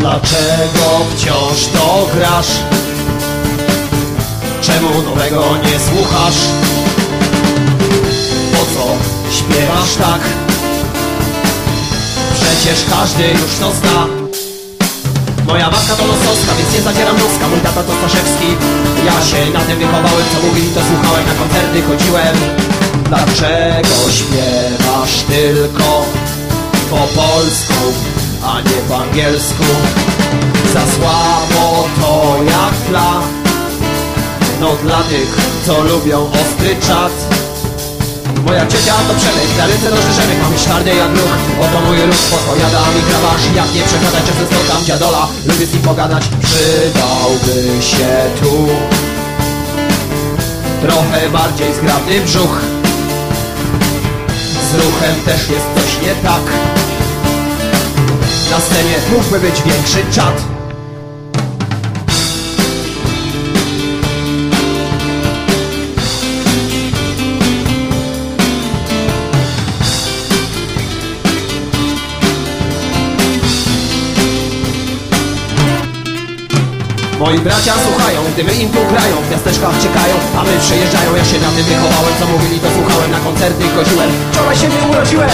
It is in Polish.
Dlaczego wciąż to grasz? Czemu nowego nie słuchasz? Po co śpiewasz tak? Przecież każdy już to zna. Moja matka to losowska, więc nie zacieram noska. Mój tata to Staszewski. Ja się na tym wychowałem, co mówili to słuchałem. Na koncerty chodziłem. Dlaczego śpiewasz tylko po polsku, a nie po angielsku? Za słabo to jak dla. No dla tych, co lubią ostry czat. Moja ciocia to Przemek, na ręce noży Przemek Mam twardy jak ruch, oto mój ruch Podpowiada mi krawasz, jak nie przekazać Czasem spotkam dziadola, lubię z nim pogadać. Przydałby się tu Trochę bardziej zgrabny brzuch. Z ruchem też jest coś nie tak scenie mógłby być większy czat Moi bracia słuchają, gdy my im tu grają W miasteczkach czekają, a my przejeżdżają Ja się na tym wychowałem, co mówili to słuchałem Na koncerty chodziłem, wczoraj się nie urodziłem